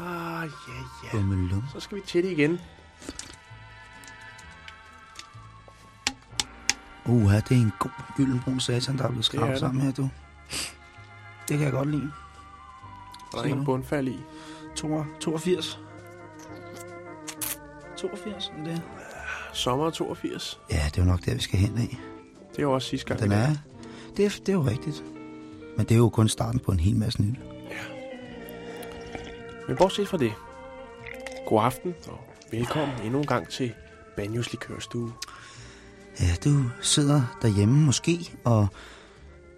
Ah, ja, ja. Bummelum. Så skal vi til det igen. Uha, det er en god gyldenbrun satan, der er blevet skrabt sammen her, du. Det kan jeg godt lide. Der er ingen bundfald i. 82. 82, er det? Sommer 82. Ja, det er jo nok der, vi skal hen af. Det er jo også sidste gang. Den er, det, er, det er jo rigtigt. Men det er jo kun starten på en hel masse nyt. Men bortset fra det. God aften og velkommen endnu en gang til Banjos Likørstue. Ja, du sidder derhjemme måske og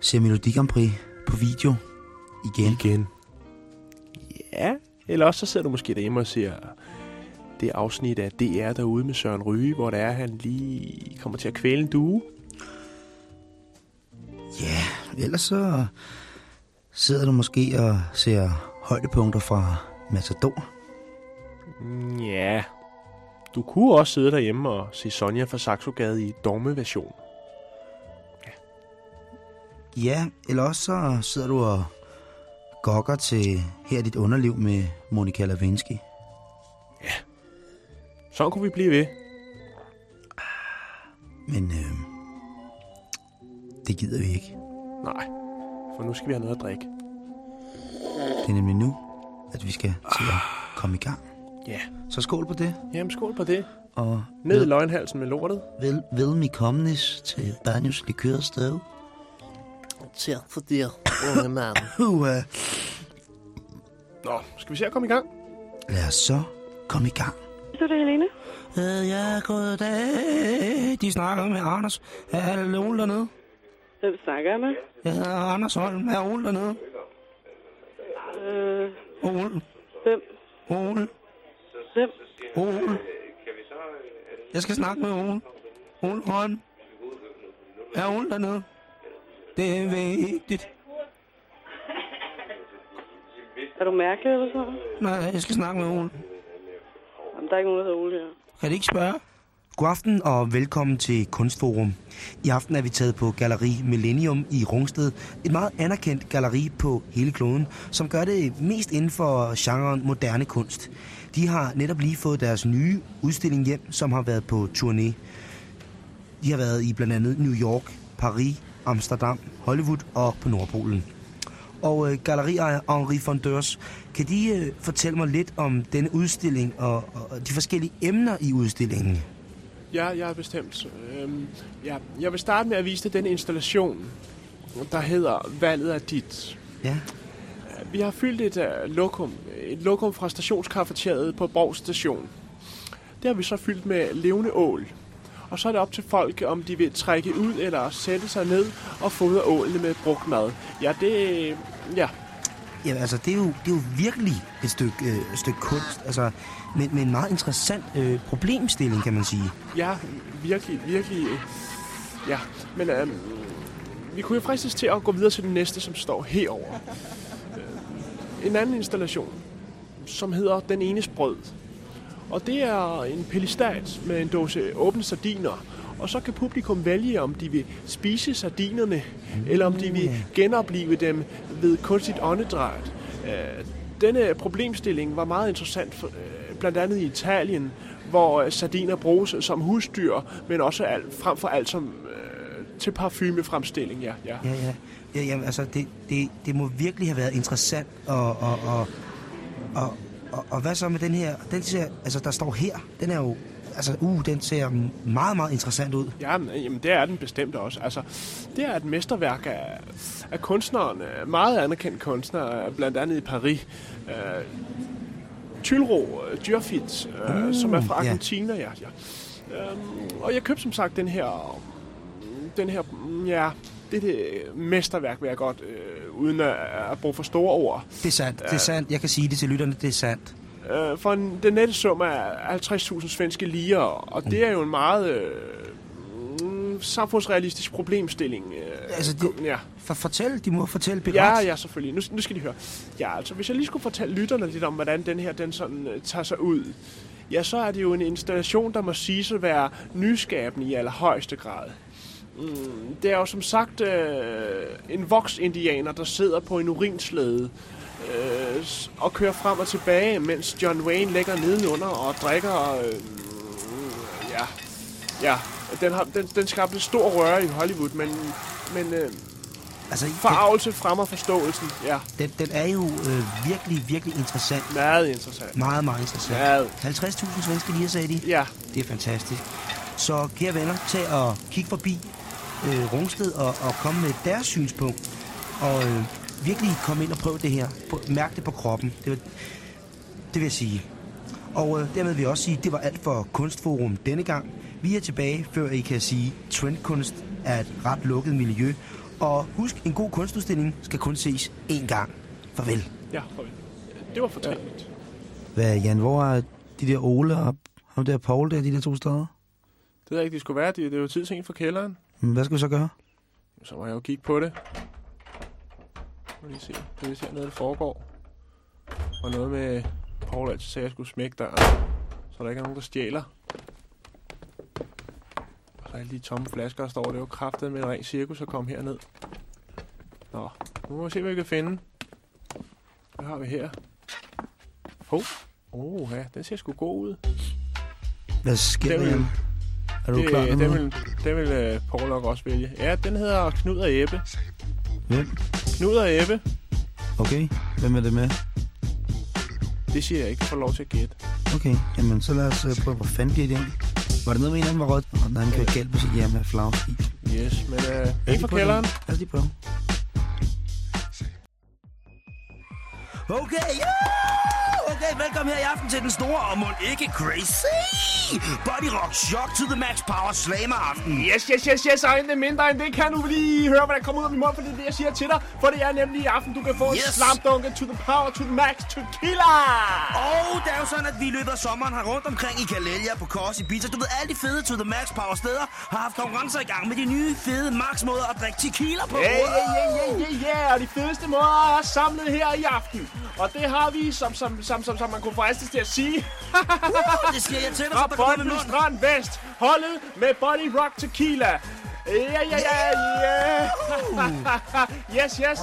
ser Melodi Grand Prix på video igen. Igen. Ja, eller også så sidder du måske derhjemme og ser det afsnit af DR derude med Søren Ryge, hvor der er, han lige kommer til at kvæle en due. Ja, ellers så sidder du måske og ser højdepunkter fra Matador. Ja, du kunne også sidde derhjemme og se Sonja fra Saxogade i dogme-version. Ja, eller også så sidder du og gokker til her er dit underliv med Monika Lewinsky. Sådan kunne vi blive ved. Men øh, det gider vi ikke. Nej, for nu skal vi have noget at drikke. Det er nemlig nu, at vi skal til at komme i gang. Ja, Så skål på det, jamen skål på det. og Ned i løgnhalsen med lortet. vel, vel mi komnes til Banjos likørstøv. Tak for det, unge mand. Uh, Nå, skal vi se at komme i gang? lad os så komme i gang. Så er det Helene. Øh, ja, goddag. De snakker med Anders. Er det Ole dernede? Hvem snakker jeg med? Jeg hedder Anders Holm. Er Ole dernede? Øh, Ole. hvem? Ole. Hvem? Ole. Jeg skal snakke med Ole. Ole Holm. Er Ole dernede? Det er vigtigt. Er du mærkelig eller sådan? Nej, jeg skal snakke med Ole. Jamen, der er ikke nogen, der hedder Ole her. Kan det ikke spørge? God aften og velkommen til Kunstforum. I aften er vi taget på Galeri Millennium i Rungsted. Et meget anerkendt galeri på hele kloden, som gør det mest inden for genren moderne kunst. De har netop lige fået deres nye udstilling hjem, som har været på turné. De har været i blandt andet New York, Paris, Amsterdam, Hollywood og på Nordpolen. Og øh, galleriejer Henri Fondeurs, kan de øh, fortælle mig lidt om denne udstilling og, og de forskellige emner i udstillingen? Ja, jeg er bestemt. Øhm, ja, jeg vil starte med at vise dig den installation, der hedder Valget er dit. Ja, Vi har fyldt et uh, lokum, et lokum fra stationskafeteriet på Borg Station. Det har vi så fyldt med levende ål. Og så er det op til folk, om de vil trække ud eller sætte sig ned og fodre ålene med brugt mad. Ja, det... Ja, ja altså det er, jo, det er jo virkelig et stykke, øh, et stykke kunst, altså med, med en meget interessant øh, problemstilling, kan man sige. ja, virkelig, virkelig... øh, Ja, men øh, vi kunne jo fristes til at gå videre til den næste, som står herover. Øh, en anden installation, som hedder Den Enes Brød. Og det er en pelistat med en dåse åbne sardiner. Og så kan publikum vælge, om de vil spise sardinerne, eller om de vil genopleve dem ved kunstigt åndedræt. Øh, denne problemstilling var meget interessant, for, øh, blandt andet i Italien, hvor øh, sardiner bruges som husdyr, men også alt, frem for alt som til parfumefremstilling. Ja, ja. Ja, ja. ja jamen, altså det, det, det må virkelig have været interessant, og, og, og, og, og, og hvad så med den her, den ser, altså der står her, den er jo, altså uh, den ser meget, meget interessant ud. Ja, men, jamen, det er den bestemt også. Altså, det er et mesterværk af, af kunstneren, øh, meget anerkendt kunstner, øh, blandt andet i Paris. Øh, Tylro øh, Djurfit, øh, Uh, som er fra ja. Argentina, ja. ja. Øhm, og jeg købte som sagt den her, den her, mm, ja, det er det mesterværk, vil jeg godt, øh, uden at, at bruge for store ord. Det er sandt, det er sandt, jeg kan sige det til lytterne, det er sandt. Øh, for en, den nette sum er 50.000 svenske liger, og det er jo en meget øh, mm, samfundsrealistisk problemstilling. Øh, Altså, det- ja. For fortæl, de må fortælle beret. ja, ja, selvfølgelig. Nu, nu skal de høre. Ja, altså, hvis jeg lige skulle fortælle lytterne lidt om, hvordan den her den sådan, øh, tager sig ud, ja, så er det jo en installation, der må siges at være nyskabende i allerhøjeste grad. Mm, det er jo som sagt øh, en voksindianer, der sidder på en urinslæde øh, og kører frem og tilbage, mens John Wayne ligger nedenunder og drikker... Øh, ja, ja. Den, har, den, den skabte stor røre i Hollywood, men, men øh, Altså, den, forarvelse fremmer forståelsen. Ja, den, den er jo øh, virkelig, virkelig interessant. meget interessant. Meget, meget interessant. Meget. 50.000 svenske lige, sagde de. Ja, Det er fantastisk. Så kære venner, tag og kig forbi øh, Rungsted og, og komme med deres synspunkt. Og øh, virkelig komme ind og prøve det her. På, mærk det på kroppen. Det, vil, det vil jeg sige. Og øh, dermed vil jeg også sige, at det var alt for Kunstforum denne gang. Vi er tilbage, før I kan sige, at trendkunst er et ret lukket miljø. Og husk, en god kunstudstilling skal kun ses én gang. Farvel. ja, farvel. Det var fortænkt. Hvad, Jan, hvor er de der Ole og ham der Paul der, de der to steder? Det ved jeg ikke, det skulle være. Det, det er jo tid til en fra kælderen. Hvad skal vi så gøre? Så må jeg jo kigge på det. Må lige se. Det er se noget, der foregår. Og noget med... Paul altid sagde, at jeg skulle smække døren. Så der ikke er nogen, der stjæler. Og så alle de tomme flasker, der står. Det er jo kraftet med et rent cirkus at komme herned. Nå, nu må vi se, hvad vi kan finde. Hvad har vi her? Hov. Oh, ja, den ser sgu god ud. Hvad sker der, vil-? Er du det, klar den vil, den vil uh, Paul nok også vælge. Ja, den hedder Knud og Ebbe. Hvem? Knud og Ebbe. Okay, hvem er det med? Det siger jeg ikke. Får lov til at gætte. Okay, jamen så lad os øh, prøve, hvor fanden bliver det egentlig? Var det noget med en af dem var rødt? Og den anden kører galt på sit hjem med flagskib. Yes, men uh, os ikke lige fra kælderen. Lad os lige prøve. Okay, yeah! Okay, velkommen her i aften til den store og må ikke crazy Body Rock Shock to the Max Power Slammer aften. Yes, yes, yes, yes, og intet mindre end det kan du lige høre, hvad der kommer ud af min mund, for det er det, jeg siger til dig. For det er nemlig i aften, du kan få yes. Yes. en slam dunke to the power, to the max, to killer. Og det er jo sådan, at vi i løbet af sommeren har rundt omkring i Kalelia, på Kors, i Pizza. Du ved, alle de fede to the max power steder har haft konkurrencer i gang med de nye fede max måder at drikke tequila på. Ja, ja, ja, ja, ja, ja, og de fedeste måder er samlet her i aften. Og det har vi, som, som, som, som, som man kunne fristes til at sige, Uh, det siger jeg til dig, så Bondi mund. Strand Vest, holdet med Body Rock Tequila. Ja, ja, ja, ja. yes, yes.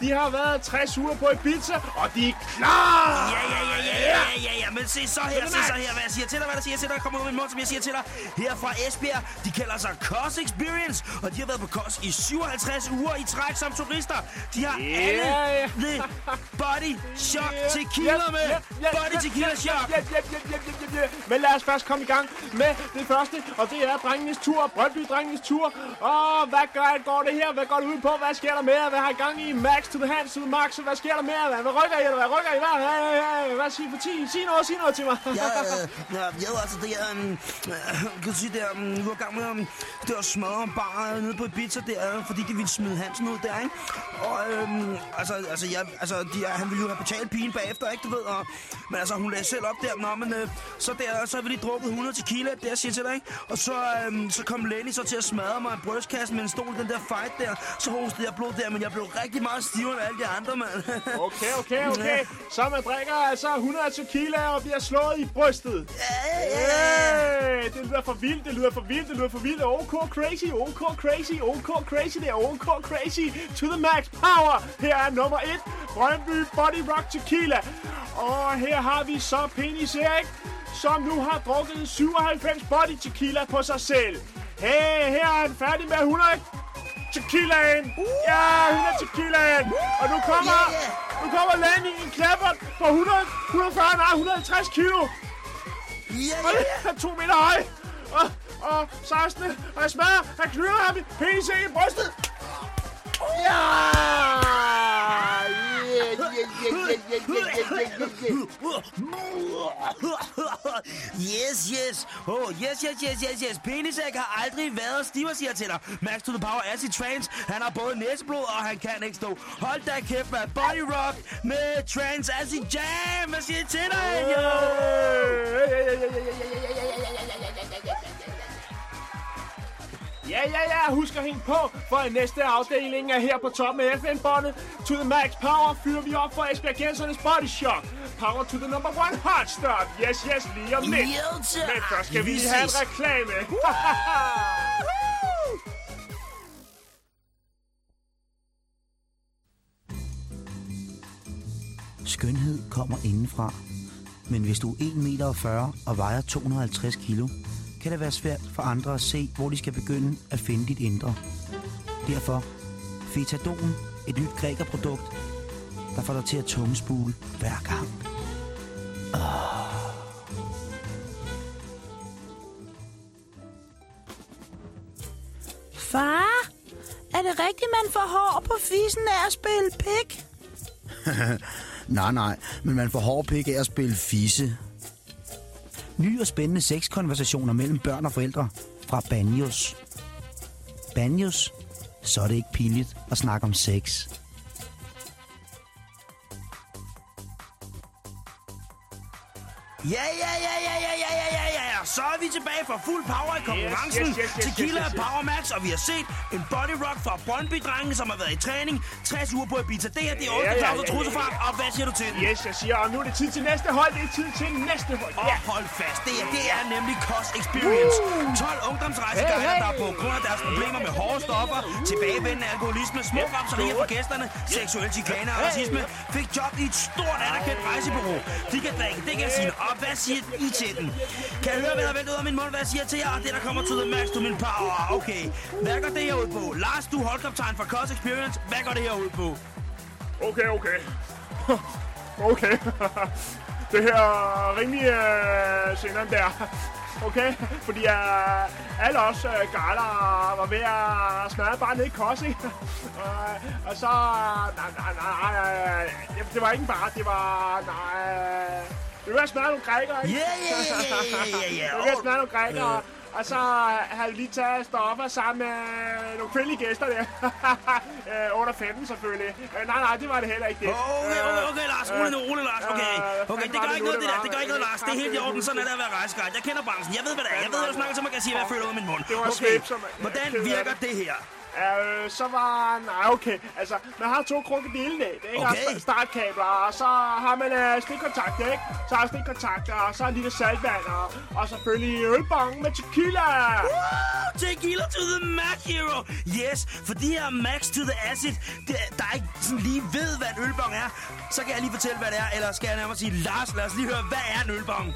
De har været 60 uger på Ibiza, og de er klar. Ja, ja, ja, ja, ja, ja, ja, men se så her, er se så her, hvad jeg siger til dig, hvad der siger til dig, kommer ud af min mund, som jeg siger til dig. Her fra Esbjerg, de kalder sig Kos Experience, og de har været på Kos i 57 uger i træk som turister. De har Ja, alle ja. The Body Shock Ja, Tequila ja, med. ja, ja, Body ja, Tequila ja, Shock. Ja, ja, ja, ja, ja, ja, ja. Men lad os først komme i gang med det første, og det er drengenes tur, Brøndby drengenes tur. Og hvad gør, går det her? Hvad går det ud på? Hvad sker der med jer? Hvad har I gang i? Max to the hands to the max. Hvad sker der med jer? Hvad, hvad rykker I? Hvad rykker I? Hvad, hvad, hvad, hvad siger for 10? Sig noget, sig noget til mig. Ja, øh, ja, altså det er, um, kan du sige, det er, um, vi var gang med, um, det var smadre bare nede på Ibiza der, fordi de ville smide Hansen ud der, ikke? Og, øhm, altså, altså, ja, altså de, han ville jo have betalt pigen bagefter, ikke, du ved, og, men altså, hun lagde selv op der, nå, men øh, så der, så har vi lige drukket 100 tequila, det jeg siger til dig, ikke? Og så, øhm, så kom Lenny så til at smadre mig i brystkassen med en stol den der fight der, så hostede jeg blod der, men jeg blev rigtig meget stivere end alle de andre, mand. Okay, okay, okay. Så man drikker altså 100 tequila og bliver slået i brystet. Hey, det lyder for vildt, det lyder for vildt, det lyder for vildt. OK crazy, OK crazy, OK crazy, det er OK crazy. To the max power. Her er nummer 1, Brøndby Body Rock Tequila. Og her har vi så Penis Erik, som nu har drukket 97 Body Tequila på sig selv. Hey, her er han færdig med 100 tequilaen. Ja, 100 tequilaen. Og nu kommer, nu kommer Lenny i en klappert på 100, 140, nej, 150 kilo. Og det er to meter høj. Og, og 16. Og jeg smadrer, han knyder ham i penis i brystet. Ja! Yes, yes. Oh, yes, yes, yes, yes, yes. Penisæk har aldrig været stiver, siger jeg til dig. Max to the power er acid trans. Han har både næseblod, og han kan ikke stå. Hold da kæft, med Body rock med trans acid jam. Hvad siger jeg til dig, jo? Ja, ja, ja, husk at hænge på, for i næste afdeling er her på toppen af FN-båndet. To the max power fyrer vi op for Esbjergensernes body shock. Power to the number one hot stop. Yes, yes, lige om lidt. Men først skal vi lige have en reklame. skønhed kommer indenfra. Men hvis du er 1,40 meter og vejer 250 kilo, kan det være svært for andre at se, hvor de skal begynde at finde dit indre. Derfor, Fetadon, et nyt grækerprodukt, der får dig til at tungespule hver gang. Far, er det rigtigt, man får hår på fissen af at spille pik? Nej, nej, men man får hård pik af at spille fisse. Nye og spændende sexkonversationer mellem børn og forældre fra Banjos. Banjos, så er det ikke pinligt at snakke om sex. Ja, ja, ja, ja, ja, ja, ja, ja, ja, ja. Så er vi tilbage for fuld power i konkurrencen. yes, yes, yes, Tequila yes, yes, yes. Power Max, og vi har set en body rock fra brøndby som har været i træning. 60 uger på Ibiza. Det her, det er Ja, ja, ja, 8 ja, trussefar. ja, ja. Og hvad siger du til den? Yes, jeg siger, og nu er det tid til næste hold. Det er tid til næste hold. Og Ja. hold fast, det er, det er nemlig Cost Experience. 12 ungdomsrejseguider, Hey, hey. der på grund af deres problemer med hårde stoffer, tilbagevendende alkoholisme, små rapserier for gæsterne, seksuel chikane og racisme, fik job i et stort anerkendt rejsebureau. De kan drikke, det kan jeg op. Hvad siger I til den? Kan jeg høre, hvad der vælter ud af min mund, hvad jeg siger til jer? Det, der kommer to the max to min power. Okay, hvad går det her ud på? Lars, du er holdkaptajn for Cos Experience. Hvad går det her ud på? Okay, okay. Okay. det her er rimelig uh, senere der. Okay? Fordi uh, alle os øh, uh, galler var ved at smadre bare ned i kos, ikke? uh, og så... Nej, nej, nej, nej. Det, det var ikke bare, det var... Nej... Det var ved at smadre nogle grækere, ikke? Ja, ja, ja, ja, ja. ved at smadre nogle grækere. Og så havde vi lige taget stoffer sammen med nogle kvindelige gæster der. Øh, Under 15 selvfølgelig. Øh, nej, nej, det var det heller ikke det. Okay, okay, okay, Lars. Rolig nu, rolig, Lars. Okay, Øh, okay, det gør ikke noget, det der. Det gør ikke noget, Lars. Det er helt i orden. Sådan er det at være rejseguide. Jeg kender branchen. Jeg ved, hvad det er. Jeg ved, hvad du snakker til, man kan sige, hvad jeg føler ud af min mund. Okay, hvordan virker det her? Øh, så var... Nej, okay. Altså, man har to krokodillenet, ikke? Okay. Og startkabler, og så har man øh, stikkontakter, ikke? Så har stikkontakter, og så en lille saltvand, og, og selvfølgelig ølbong med tequila. Woo! Tequila to the max, hero. Yes, for de her max to the acid, det, der er ikke sådan lige ved, hvad en ølbong er. Så kan jeg lige fortælle, hvad det er. Eller skal jeg nærmere sige, Lars, lad os lige høre, hvad er en ølbong?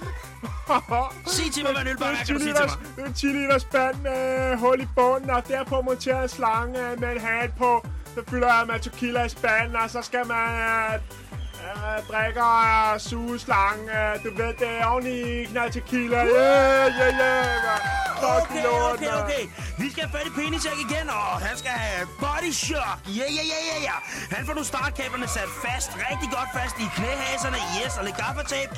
Sig til mig, hvad en ølbong er, kan du sige til mig. Det er en 10 liters spand med hul i bunden, og derpå monteret en slange med en hat på. Så fylder jeg med tequila i spanden, og så skal man øh, øh, drikke og suge slangen. Øh, du ved, det er ordentligt knald tequila. Yeah, yeah, yeah. Okay, okay, okay. Vi skal have fat i Penisjak igen, og han skal have body shock. Ja, ja, ja, ja, ja. Han får nu startkablerne sat fast, rigtig godt fast i knæhaserne, yes, og lidt gaffatape.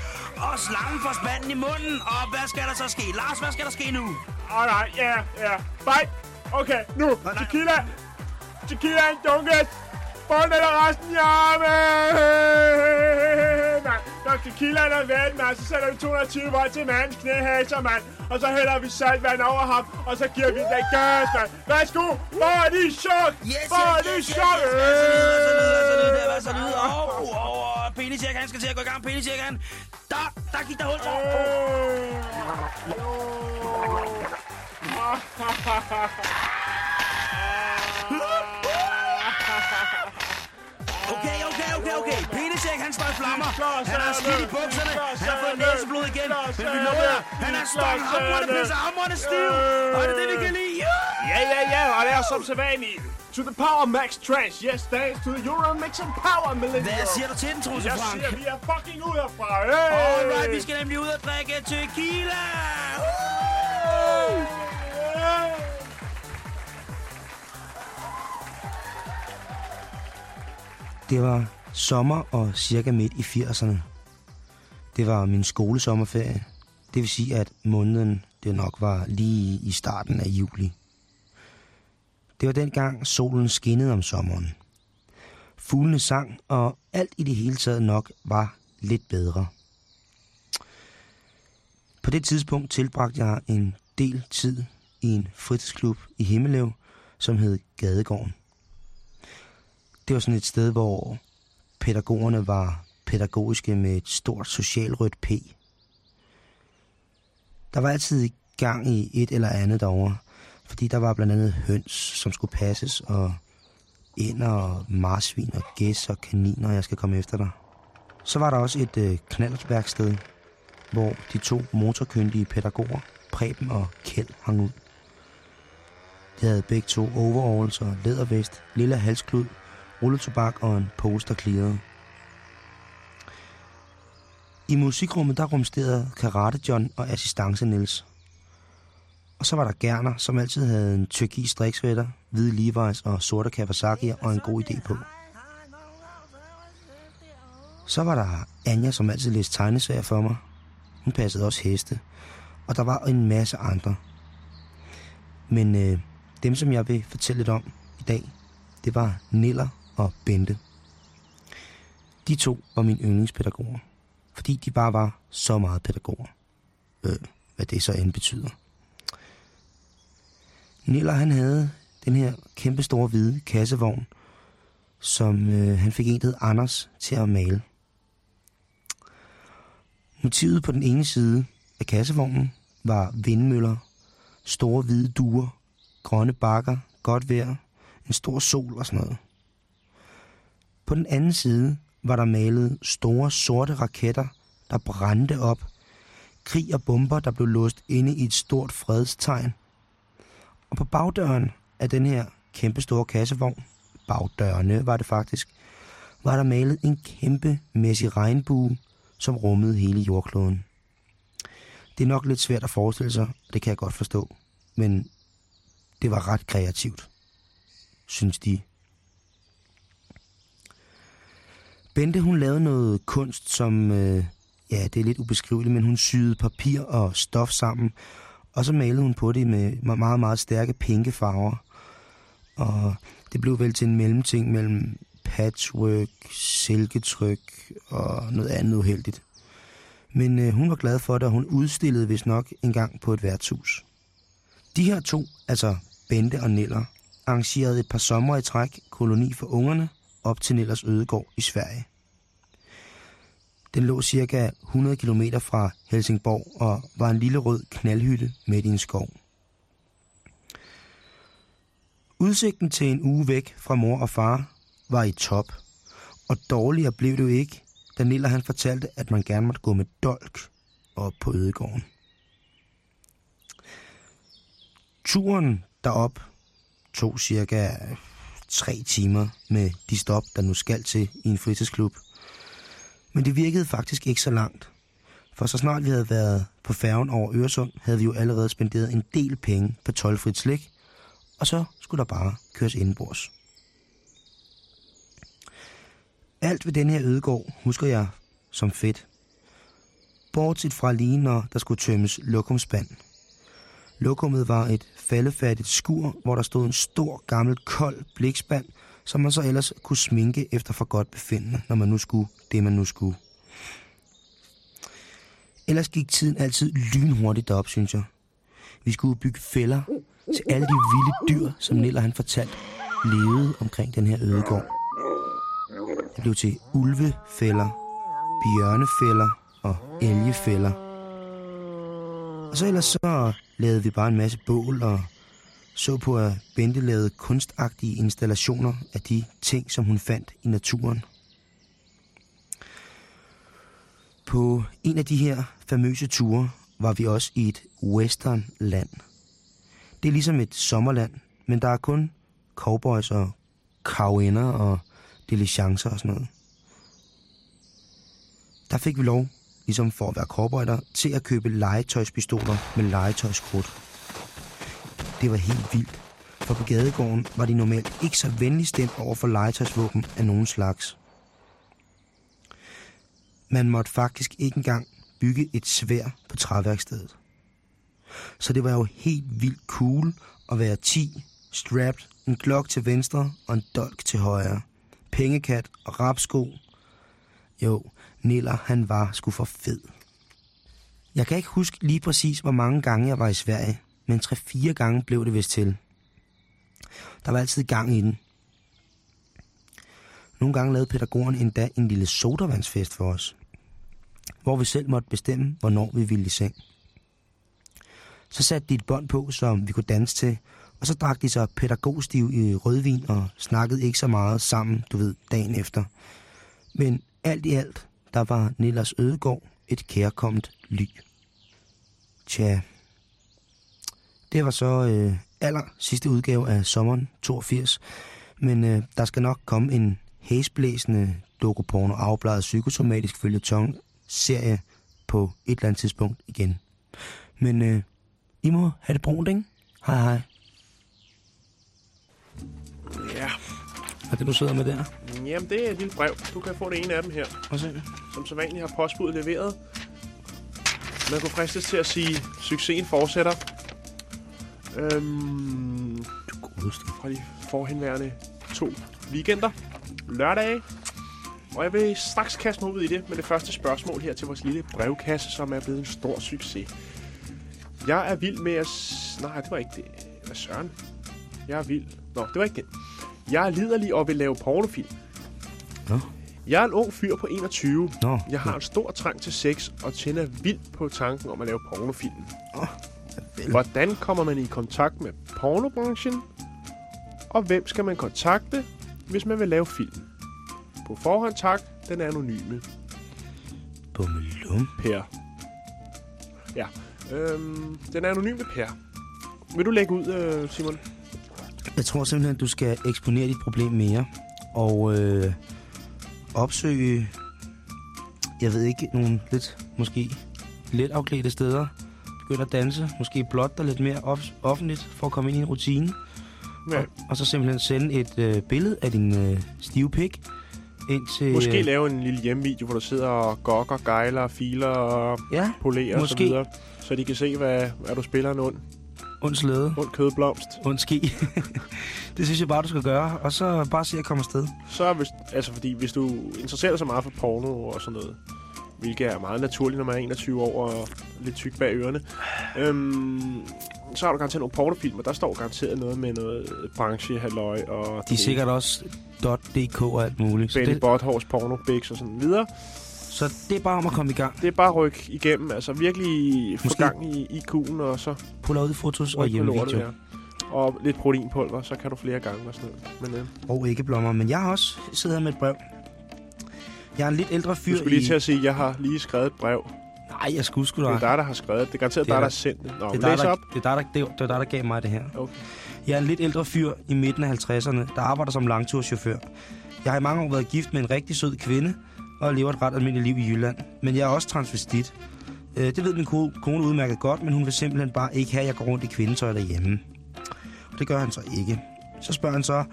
Og slangen får spanden i munden, og hvad skal der så ske? Lars, hvad skal der ske nu? Nej, ja, ja. Bye. Okay, nu. Tequila. Tequila en dunket. Bund eller resten, ja, man. Nej, når tequilaen er væk, man, så sætter vi 220 volt til mandens knæhaser, mand. Og så hælder vi saltvand over ham, og så giver vi den gas, mand. Værsgo, body shock. Yes, body yes, yes, yes, shock. yes. Hvad så lyder? Åh, åh, åh, Penisjak, han skal til at gå i gang. Penisjak, han... Der, der gik der hul til. Okay, okay, okay. Penisjak, han står i flammer. Han har skidt i bukserne. Han har fået næseblod igen. Men vi lover jer, han er stok hamrende pisse, hamrende stiv. Og det er det, vi kan lide. Ja! Ja, ja, ja, og det er som sædvanligt. To the power max trash. Yes, thanks to the Euro Mix and Power Millennium. Hvad siger du til den, Trusse Jeg Frank? siger, vi er fucking ud herfra. Hey! Alright, vi skal nemlig ud og drikke tequila. Uh! Det var sommer og cirka midt i 80'erne. Det var min skolesommerferie. Det vil sige, at måneden det nok var lige i starten af juli. Det var dengang solen skinnede om sommeren. Fuglene sang, og alt i det hele taget nok var lidt bedre. På det tidspunkt tilbragte jeg en del tid i en fritidsklub i Himmelev, som hed Gadegården. Det var sådan et sted, hvor pædagogerne var pædagogiske med et stort socialrødt P. Der var altid gang i et eller andet derovre, fordi der var blandt andet høns, som skulle passes, og ænder og marsvin og gæs og kaniner, jeg skal komme efter dig. Så var der også et øh, knallertværksted, hvor de to motorkyndige pædagoger, Preben og Kjeld, hang ud. De havde begge to overalls og lædervest, lille halsklud, rulletobak og en pose, der klirrede. I musikrummet der rumsterede Karate John og assistance Nils. Og så var der Gerner, som altid havde en tyrkisk striksvætter, hvide Levi's og sorte Kawasaki og en god idé på. Så var der Anja, som altid læste tegneserier for mig. Hun passede også heste. Og der var en masse andre. Men øh, dem, som jeg vil fortælle lidt om i dag, det var Niller og Bente. De to var mine yndlingspædagoger, fordi de bare var så meget pædagoger. Øh, hvad det så end betyder. Niller han havde den her kæmpe store hvide kassevogn, som øh, han fik en, der Anders, til at male. Motivet på den ene side af kassevognen var vindmøller, store hvide duer, grønne bakker, godt vejr, en stor sol og sådan noget. På den anden side var der malet store sorte raketter, der brændte op. Krig og bomber, der blev låst inde i et stort fredstegn. Og på bagdøren af den her kæmpe store kassevogn, bagdørene var det faktisk, var der malet en kæmpe mæssig regnbue, som rummede hele jordkloden. Det er nok lidt svært at forestille sig, det kan jeg godt forstå, men det var ret kreativt, synes de. Bente, hun lavede noget kunst, som, øh, ja, det er lidt ubeskriveligt, men hun syede papir og stof sammen, og så malede hun på det med meget, meget stærke pinke farver. Og det blev vel til en mellemting mellem patchwork, silketryk og noget andet uheldigt. Men øh, hun var glad for det, og hun udstillede vist nok en gang på et værtshus. De her to, altså Bente og Neller, arrangerede et par sommer i træk koloni for ungerne op til Nellers ødegård i Sverige. Den lå cirka 100 km fra Helsingborg og var en lille rød knaldhytte midt i en skov. Udsigten til en uge væk fra mor og far var i top, og dårligere blev det jo ikke, da Niller han fortalte, at man gerne måtte gå med dolk op på ødegården. Turen derop tog cirka tre timer med de stop, der nu skal til i en fritidsklub. Men det virkede faktisk ikke så langt. For så snart vi havde været på færgen over Øresund, havde vi jo allerede spenderet en del penge på tolvfrit slik, og så skulle der bare køres indenbords. Alt ved den her ødegård husker jeg som fedt. Bortset fra lige når der skulle tømmes lokumspand. Lokummet var et faldefærdigt skur, hvor der stod en stor, gammel, kold blikspand, som man så ellers kunne sminke efter for godt befindende, når man nu skulle det, man nu skulle. Ellers gik tiden altid lynhurtigt op, synes jeg. Vi skulle bygge fælder til alle de vilde dyr, som Niller han fortalte, levede omkring den her ødegård. Det blev til ulvefælder, bjørnefælder og elgefælder. Og så ellers så lavede vi bare en masse bål og så på, at Bente lavede kunstagtige installationer af de ting, som hun fandt i naturen. På en af de her famøse ture var vi også i et westernland. Det er ligesom et sommerland, men der er kun cowboys og cowender og diligencer og sådan noget. Der fik vi lov, ligesom for at være cowboyder, til at købe legetøjspistoler med legetøjskrudt. Det var helt vildt, for på gadegården var de normalt ikke så venlig stemt over for legetøjsvåben af nogen slags. Man måtte faktisk ikke engang bygge et svær på træværkstedet. Så det var jo helt vildt cool at være 10, strapped, en klok til venstre og en dolk til højre. Pengekat og rapsko. Jo, Niller han var sgu for fed. Jeg kan ikke huske lige præcis, hvor mange gange jeg var i Sverige, men 3-4 gange blev det vist til. Der var altid gang i den. Nogle gange lavede pædagogerne endda en lille sodavandsfest for os, hvor vi selv måtte bestemme, hvornår vi ville i seng. Så satte de et bånd på, som vi kunne danse til, og så drak de sig pædagogstiv i rødvin og snakkede ikke så meget sammen, du ved, dagen efter. Men alt i alt der var Nillers Ødegård et kærkommet ly. Tja, det var så øh, aller sidste udgave af sommeren 82, men øh, der skal nok komme en hæsblæsende dokuporno afbladet psykosomatisk følgetong serie på et eller andet tidspunkt igen. Men øh, I må have det brunt, ikke? Hej hej. Ja, Er det, du sidder med der? jamen det er et lille brev. Du kan få det ene af dem her, Prøv se. som så vanligt har postbuddet leveret. Man kunne fristes til at sige, succesen fortsætter. Øhm, Godeste. fra de forhenværende to weekender. Lørdage. Og jeg vil straks kaste mig ud i det med det første spørgsmål her til vores lille brevkasse, som er blevet en stor succes. Jeg er vild med at... Nej, det var ikke det. Hvad søren? Jeg er vild. Nå, det var ikke det. Jeg er liderlig og vil lave pornofilm. Nå. Jeg er en ung fyr på 21. Nå, Jeg har en stor trang til sex og tænder vildt på tanken om at lave pornofilm. vel. Hvordan kommer man i kontakt med pornobranchen? Og hvem skal man kontakte, hvis man vil lave film? På forhånd tak, den er anonyme. Bummelum. Per. Ja, øhm, den er anonyme Per. Vil du lægge ud, øh, Simon? Jeg tror simpelthen, du skal eksponere dit problem mere. Og øh, opsøge, jeg ved ikke, nogle lidt, måske lidt afklædte steder. Begynde at danse. Måske blot dig lidt mere off- offentligt, for at komme ind i en rutine. Ja. Og, og så simpelthen sende et øh, billede af din øh, stive pik ind til... Måske øh, lave en lille hjemmevideo, hvor du sidder og gokker, gejler, filer og Ja, polerer og så Måske. videre. Så de kan se, hvad, hvad du spiller en ond, ond slæde, ond kødblomst. ond ski. det synes jeg bare, du skal gøre. Og så bare se at komme afsted. Så hvis, altså fordi, hvis du interesserer dig så meget for porno og sådan noget, hvilket er meget naturligt, når man er 21 år og lidt tyk bag ørerne, øhm, så har du garanteret nogle pornofilm, og der står garanteret noget med noget branche, halløj og... De er sikkert også .dk og alt muligt. Benny det, Botthors porno, Bix og sådan videre. så det er bare om at komme i gang. Det er bare at rykke igennem, altså virkelig få gang i IQ'en, og så Puller ud fotos og hjemmevideo. her. Og lidt proteinpulver, så kan du flere gange og sådan noget. Men øh, Og ikke blommer. Men jeg har også siddet her med et brev. Jeg er en lidt ældre fyr du skulle lige i... til at sige, at jeg har lige skrevet et brev. Nej, jeg skulle sgu da. Det er dig, der har skrevet det. Det er garanteret er dig, der der- har sendt det. Nå, det er dig, op. det, er dig, der, det, det er dig, der gav mig det her. Okay. Jeg er en lidt ældre fyr i midten af 50'erne, der arbejder som langturschauffør. Jeg har i mange år været gift med en rigtig sød kvinde, og lever et ret almindeligt liv i Jylland. Men jeg er også transvestit. Øh, Det ved min ko- kone udmærket godt, men hun vil simpelthen bare ikke have, at jeg går rundt i kvindetøj derhjemme. Og det gør han så ikke. Så spørger han så,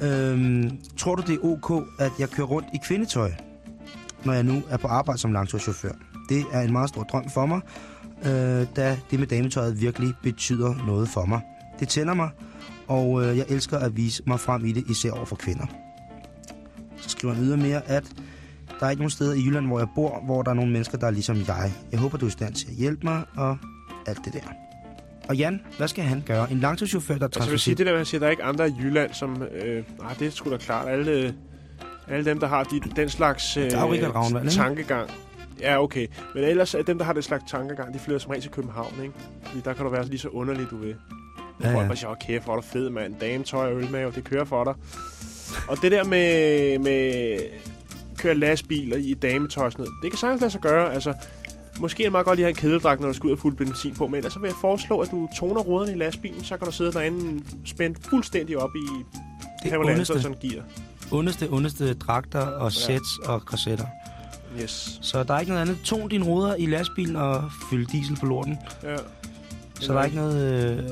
øhm, tror du det er ok, at jeg kører rundt i kvindetøj, når jeg nu er på arbejde som langturschauffør? Det er en meget stor drøm for mig, øh, da det med dametøjet virkelig betyder noget for mig. Det tænder mig, og øh, jeg elsker at vise mig frem i det, især over for kvinder. Så skriver han ydermere, at der er ikke nogen steder i Jylland, hvor jeg bor, hvor der er nogle mennesker, der er ligesom jeg. Jeg håber, du er i stand til at hjælpe mig, og alt det der. Og Jan, hvad skal han gøre? En langturschauffør, der er Altså, jeg vil sige, det der, man siger, der er ikke andre i Jylland, som... Øh, nej, det er sgu da klart. Alle, alle dem, der har de, den slags øh, Der er Ravnvald, ikke? tankegang. Ja, okay. Men ellers er dem, der har den slags tankegang, de flytter som regel til København, ikke? Fordi der kan du være lige så underlig, du vil. Ja, Ja. Folk bare siger, "Åh, kæft, hvor er du fed, mand. Dametøj og ølmave, det kører for dig. Og det der med, med køre lastbiler i dametøj og sådan noget, det kan sagtens lade sig gøre. Altså, måske er det meget godt lige at have en kædedragt, når du skal ud og fuld benzin på, men ellers så vil jeg foreslå, at du toner ruderne i lastbilen, så kan du sidde derinde spændt fuldstændig op i Det Havalancer, ondeste, sådan gear. Ondeste, ondeste dragter og sets og korsetter. Yes. Så der er ikke noget andet. Ton dine ruder i lastbilen og fyld diesel på lorten. Ja. Så der er ikke noget, øh,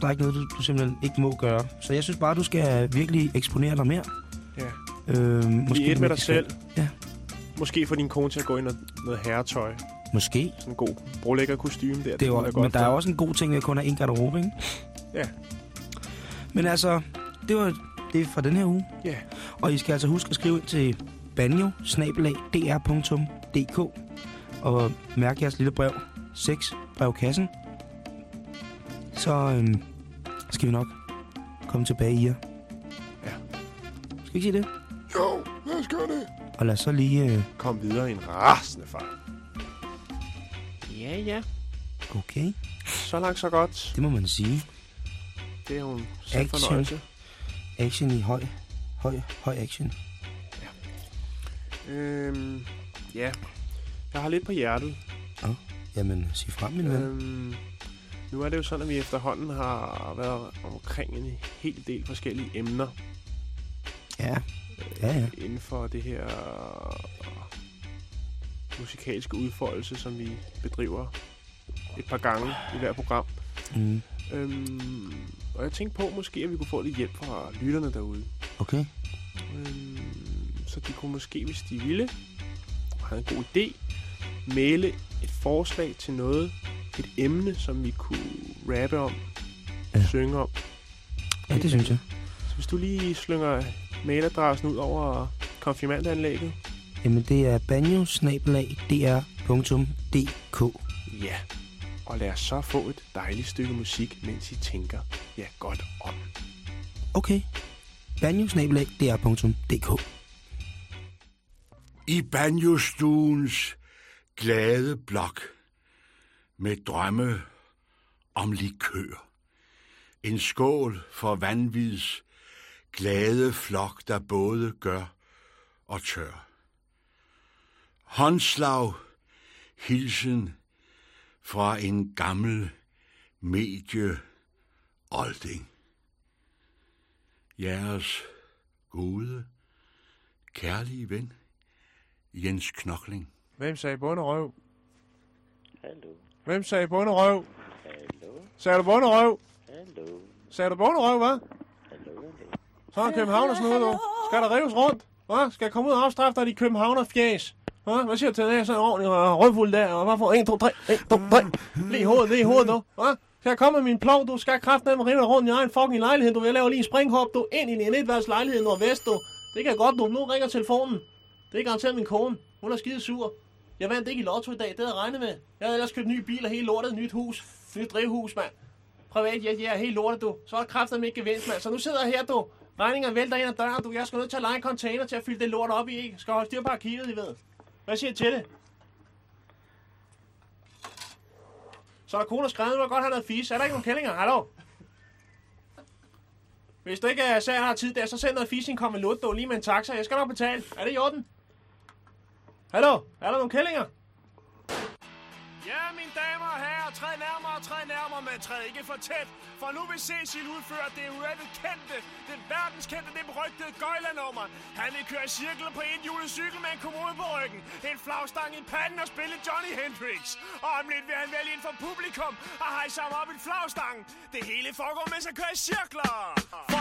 der er ikke noget du, du simpelthen ikke må gøre. Så jeg synes bare, du skal virkelig eksponere dig mere. Ja. Øh, Måske et med dig selv. Ja. Måske få din kone til at gå ind og noget herretøj. Måske. Sådan en god brolækker kostume der. Det er jo, men godt der er også en god ting at kun have en garderobe, ikke? Ja. Men altså, det var det fra den her uge. Ja. Og I skal altså huske at skrive ind til banjo og mærke jeres lille brev. 6 brevkassen. Så øhm, skal vi nok komme tilbage i jer. Ja. Skal vi ikke sige det? Jo, lad os gøre det. Og lad os så lige... Øh, Kom videre i en rasende fart. Ja, ja. okay, Så langt, så godt. det må man sige. Det er jo en sand Action. fornøjelse. Action i høj, høj, høj action. Øhm, Ja, jeg har lidt på hjertet. Jamen, sig frem, min ven. Øhm, nu er det jo sådan, at vi efterhånden har været omkring en hel del forskellige emner Ja. Ja, ja. inden for det her musikalske udfoldelse, som vi bedriver et par gange i hver program. Mm. Øhm, og jeg tænkte på måske, at vi kunne få lidt hjælp fra lytterne derude. Okay. Øhm, så de kunne måske, hvis de ville, og havde en god idé, male et forslag til noget, et emne, som vi kunne rappe om, Ja. synge om. Ja, det synes jeg. Så hvis du lige slynger mailadressen ud over konfirmandanlægget. Jamen, det er banjo Ja. Og lad os så få et dejligt stykke musik, mens I tænker, ja, godt om. Okay. banjo I banjostuens glade blok med drømme om likør. En skål for vanvids glade flok, der både gør og tør. Håndslag, hilsen fra en gammel medie olding. Jeres gode, kærlige ven, Jens Knokling. Hvem sagde bunderøv? Hallo, Hvem sagde bunderøv? hallo, Sagde du bunderøv? hallo, Sagde du bunderøv, hvad? hallo, hallo. Så er København sådan noget, du. Skal der rives rundt? Hvad? Skal jeg komme ud og afstraffe dig, de Københavner fjæs? Hvad? Hvad siger du til det her sådan ordentligt og røvfuld der? Og hvad for 1, 2, 3, 1, 2, 3. Lige i hovedet, lige i hovedet, du. Hvad? Her jeg min plov, du skal kraftedeme rive rundt i egen fucking lejlighed, du. Jeg laver lige en springhop, du. Ind i en etværelses lejlighed Nordvest, du. Det kan godt, du. Nu ringer telefonen. Det er garanteret min kone. Hun er skide sur. Jeg vandt ikke i lotto i dag, det havde jeg regnet med. Jeg havde ellers købt ny bil og hele lortet, nyt hus, nyt drivhus, mand. Privat ja, ja, helt lortet, du. Så er kræftet ikke gevinst, mand. Så nu sidder jeg her, du. Regninger vælter ind ad døren, du. Jeg skal nødt til at lege en container til at fylde det lort op i, ikke? Skal holde styr på arkivet, I ved. Hvad siger I til det? Så er kone skrevet, nu vil godt have noget fis. Er der ikke nogen kællinger? Hallo? Hvis du ikke øh, er jeg har tid der, så send noget fis i en konvolut, lige med en taxa. Jeg skal nok betale. Er det i orden? Hallo? Er der nogle kællinger? Træd nærmere, træd nærmere, men træd ikke for tæt. For nu vil Cecil udføre det urettet kendte, det verdenskendte, det berygtede gøjlanummer. Han vil køre cirkel på en hjulet cykel med en kommode på ryggen, en flagstang i panden og spille Johnny Hendrix. Og om lidt vil han vælge ind for publikum og hejse ham op i en flagstang. Det hele foregår, mens han kører i cirkler.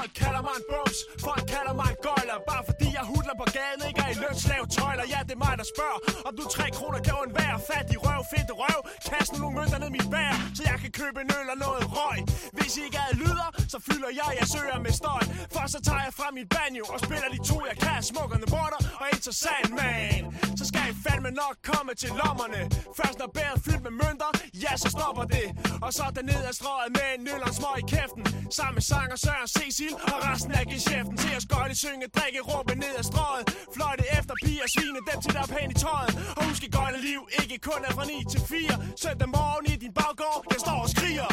Folk kalder mig en bums, folk kalder mig en gøjler, bare fordi jeg hudler på gaden, ikke er i lønslav tøjler. Ja, det er mig, der spørger, om du tre kroner kan en fat i røv, fedt røv. Kast nu nogle mønter ned i mit bær, så jeg kan købe en øl og noget røg. Hvis I ikke er lyder, så fylder jeg, jeg søger med støj. Først så tager jeg frem mit banjo og spiller de to, jeg kan. Smukkerne border og interessant, man. Så skal I fandme nok komme til lommerne. Først når bæret fyldt med mønter, ja, så stopper det. Og så den ned ad strøget med en øl og smøg i kæften. Sammen med sanger Søren Cecil og resten af geschæften. Til at skøjte, synge, drikke, råbe ned ad strøget. Fløjte efter piger, svine dem til der er pæn i tøjet. Og husk et liv, ikke kun er fra 9 til 4. Søndag morgen i din baggård, jeg står og skriger.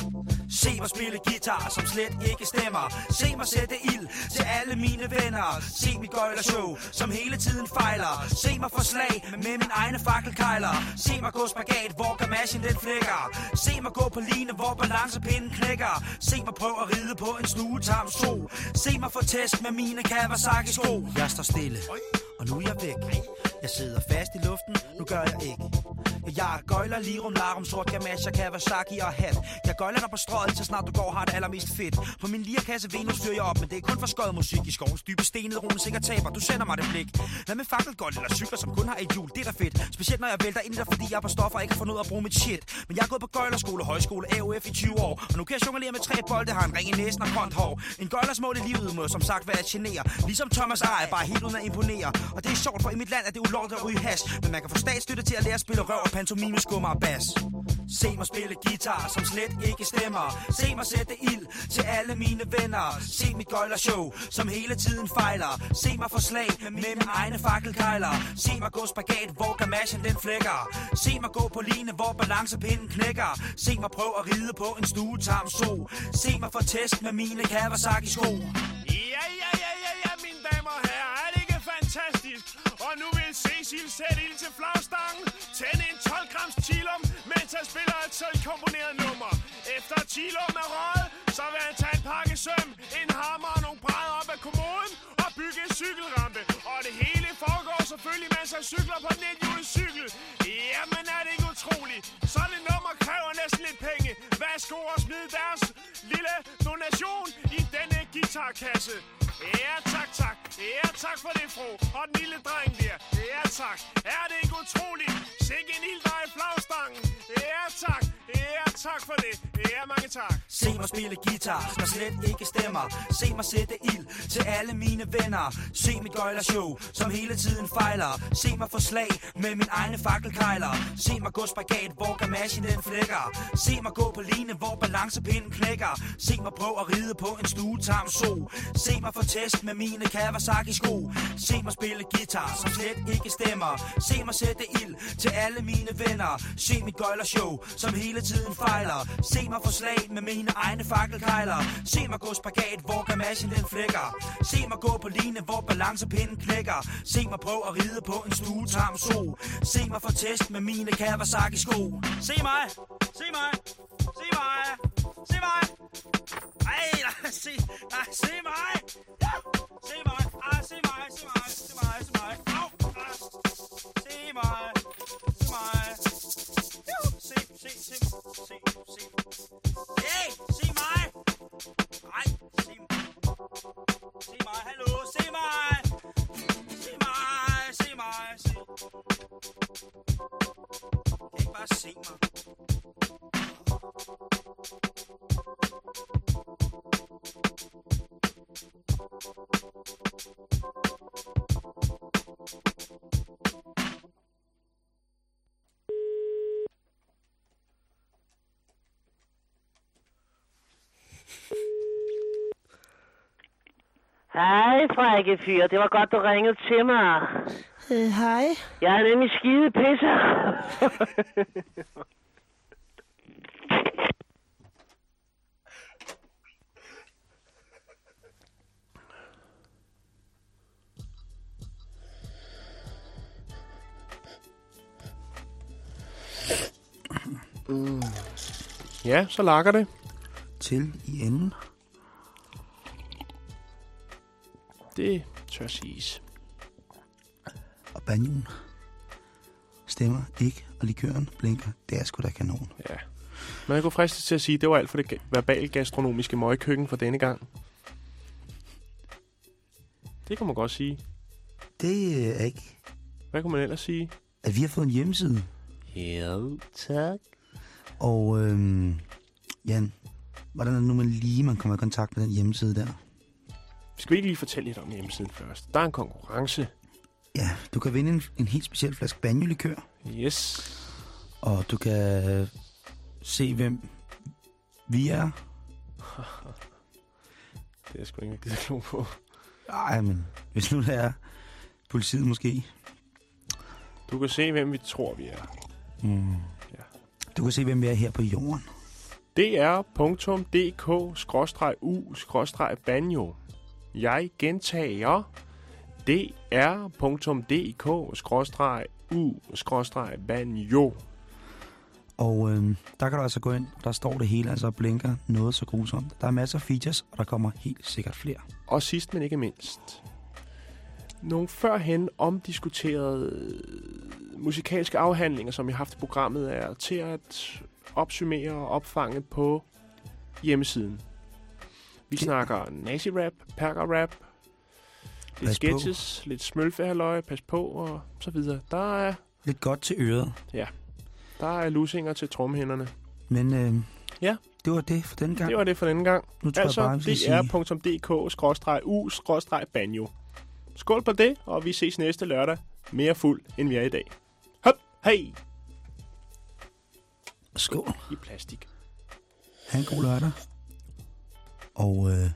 Se mig spille guitar, som slet ikke stemmer. Se mig sætte ild til alle mine venner. Se mit gøjlershow, som hele tiden fejler. Se mig få slag med min egne fakkelkejler. Se mig gå spagat, hvor gamaschen den flækker. Se mig gå på line, hvor balancepinden knækker. Se mig prøve at ride på en snuetarm so. Se mig få tæsk med mine Kawasaki sko. Jeg står stille, og nu er jeg væk. Jeg sidder fast i luften, nu gør jeg ikke. Jeg gøjler, lirum, larum, sort gamasher, Kawasaki og hat. Jeg gøjler dig på strøget, så snart du går har det allermest fedt. På min lirakasse Venus fyrer jeg op, men det er kun for skøjet musik i skovens dybe stenet rune sikkert taber. Du sender mig det blik. Hvad med fakkelgold eller cykler, som kun har et hjul? Det er da fedt. Specielt når jeg vælter ind i dig, fordi jeg er på stoffer og ikke har fundet ud af at bruge mit shit. Men jeg er gået på gøjlerskole, højskole, AOF i 20 år. Og nu kan jeg jonglere med tre bolde, har en ring i næsen og grønt hår. En gøjlers mål i livet må som sagt være at genere. Ligesom Thomas Eje, bare helt uden at imponere. Og det er sjovt, for i mit land er det ulovligt at ryge hash. Men man kan få statsstøtte til at lære at spille røv og pantomime skummer og bas. Se mig spille guitar, som slet ikke stemmer. Se mig sætte ild til alle mine venner. Se mit gøjlershow, som hele tiden fejler. Se mig få slag med mine egne fakkelkejler. Se mig gå spagat, hvor gamasjen den flækker. Se mig gå på line, hvor balancepinden knækker. Se mig prøve at ride på en stuetarm so. Se mig få test med mine Kawasaki sko. Ja, ja, ja, ja, Isil, sæt ild til flagstangen. Tænd en 12 grams chilum, mens han spiller et selv komponeret nummer. Efter chilum er røget, så vil han tage en pakke søm, en hammer og nogle brædder op af kommoden bygge en cykelrampe. Og det hele foregår selvfølgelig, mens han cykler på den ethjulet cykel. Jamen er det ikke utroligt? Sådan et nummer kræver næsten lidt penge. Værsgo og smid deres lille donation i denne guitarkasse. Ja, tak, tak. Ja, tak for det, fru. Og den lille dreng der. Ja, tak. Er det ikke utroligt? Sikke en ild, der er i flagstangen. Ja, tak. Ja, tak for det. Ja, mange tak. Se mig spille guitar, der slet ikke stemmer. Se mig sætte ild til alle mine venner. Se mit gøjlershow, som hele tiden fejler. Se mig få slag med min egne fakkelkejler. Se mig gå spagat, hvor gamagen den flækker. Se mig gå på line, hvor balancepinden knækker. Se mig prøve at ride på en stuetarm so. Se mig få test med mine Kawasaki sko. Se mig spille guitar, som slet ikke stemmer. Se mig sætte ild til alle mine venner. Se mit gøjlershow, som hele tiden fejler. Se mig få slag med mine egne fakkelkejler. Se mig gå spagat, hvor gamagen den flækker. Se mig gå på line, hvor balancepinden knækker. Se mig prøve at ride på en stuetarm so. Se mig få test med mine Kawasaki sko. Se mig! Se mig! Se mig! Se mig! Ej, nej, se, nej, se mig! Ja, se mig! Se mig, se mig, se mig, se mig! Au! Ah. Se mig! Se mig! Jo, se, se, se, se, Hej, frække fyr. Det var godt, du ringede til mig. Øh, hej. Jeg er nemlig skide pisser. Ja, så lakker det. Til i enden. Det tør siges. Og banjoen stemmer ikke, og likøren blinker. Det er sgu da kanon. Ja. Men jeg kunne fristes til at sige, at det var alt for det verbal gastronomiske møgkøkken for denne gang. Det kan man godt sige. Det er ikke... Hvad kunne man ellers sige? At vi har fået en hjemmeside. Jo, tak. Og øhm, Jan, hvordan er det nu man lige, man kommer i kontakt med den hjemmeside der? Skal vi ikke lige fortælle lidt om hjemmesiden først? Der er en konkurrence. Ja, du kan vinde en, en helt speciel flaske banjolikør, Yes. og du kan se, hvem vi er. Det er jeg sgu ikke givet klo på. Ej, men hvis nu det er politiet måske. Du kan se, hvem vi tror, vi er. Mm. Ja. Du kan se, hvem vi er her på jorden. dr.dk-u-banjo. Jeg gentager dr.dk-u-banjo. Og øhm, der kan du altså gå ind, der står det hele, altså blinker noget så grusomt. Der er masser af features, og der kommer helt sikkert flere. Og sidst men ikke mindst, nogle førhen omdiskuterede musikalske afhandlinger, som jeg har haft i programmet, er til at opsummere og opfange på hjemmesiden. Vi Det- snakker nazi-rap, perker-rap, lidt Pas på. sketches, lidt smølfehalløj, pas på og så videre. Der er, Lidt godt til øret, der er lusinger til tromhænderne. men øhm, Ja. det var det for den gang. Det var det for denne gang. nu tror Altså jeg bare, dr.dk-u-banjo. Skål på det, og vi ses næste lørdag. Mere fuld, end vi er i dag. Hop, hej! skål. I plastik. Ha' en god lørdag. Og øh,